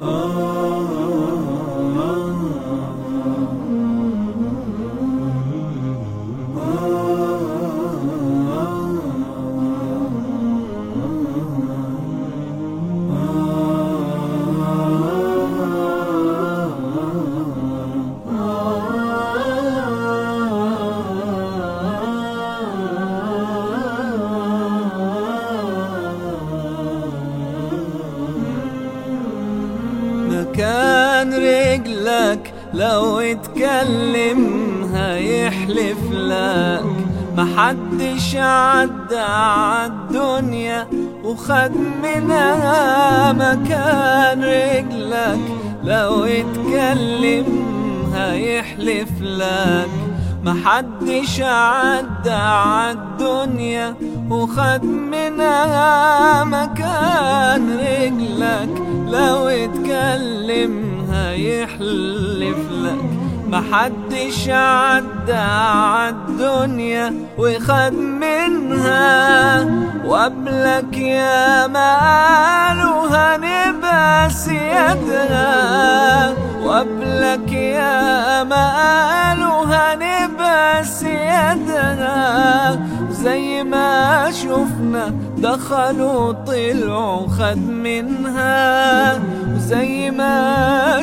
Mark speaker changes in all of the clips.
Speaker 1: مكان رجلك لو اتكلم هيحلف لك. محدش عدى عالدنيا وخد منها مكان رجلك. لو اتكلم هيحلف لك. محدش عدى عالدنيا وخد منها مكان رجلك. لو اتكلم هيحلف لك محدش عدى عالدنيا وخد منها. وقبلك يا ما قالوا هنبقى سيادها وقبلك يا ما قالوا هنبقى سيادها زي ما شفنا دخلوا طلعوا خد منها. زي ما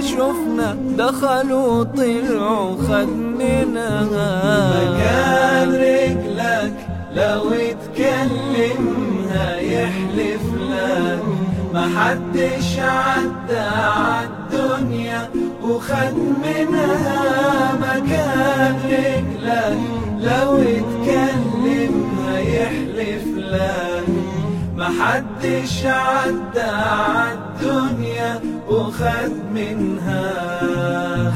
Speaker 1: شفنا دخلوا طلعوا خد منها
Speaker 2: مكان رجلك لو اتكلم هيحلف لك. محدش عدى عالدنيا وخد منها مكان رجلك لو اتكلم هيحلف لك. محدش عدى عالدنيا وخد منها.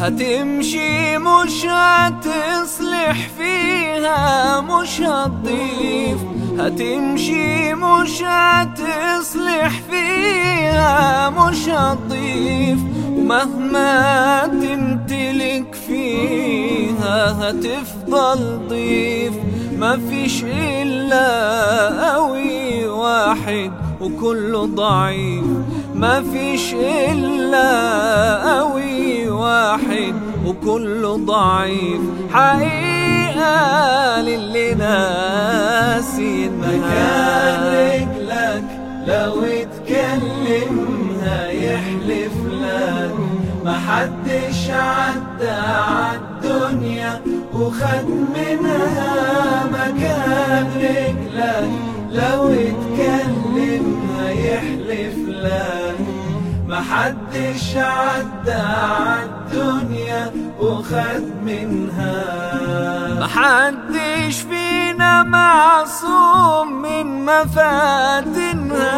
Speaker 1: هتمشي مش هتصلح فيها مش هتضيف. هتمشي مش هتصلح فيها مش هتضيف. ومهما تمتلك فيها هتفضل ضيف. مفيش إلا قوي واحد وكله ضعيف. مفيش إلا قوي واحد وكله ضعيف. حقيقة للي ناسي
Speaker 2: مكان رجلك لو اتكلم هيحلف لك. محدش عدى عالدنيا وخد منها محدش عدى عالدنيا وخد منها.
Speaker 1: محدش فينا معصوم من مفاتنها.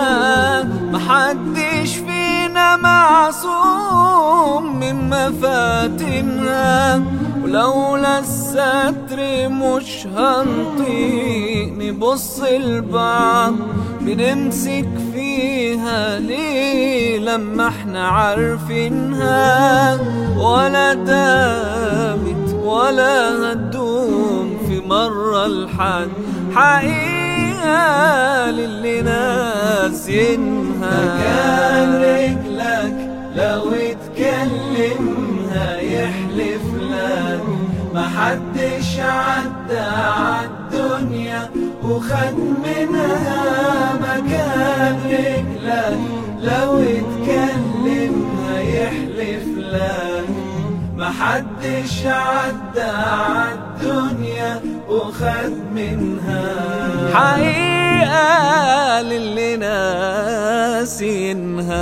Speaker 1: محدش فينا معصوم من مفاتنها. ولولا الستر مش هنطيق نبص لبعض بنمسك فيها ليه لما إحنا عارفينها؟ ولا دامت ولا هتدوم في مرة لحد حقيقة للي ناسينها.
Speaker 2: مكان رجلك لو اتكلم هيحلف لك. محدش عدى عالدنيا وخد منها مكان رجلك لو اتكلم هيحلف لك محدش عدى عالدنيا وخد منها.
Speaker 1: حقيقة للي ناسينها.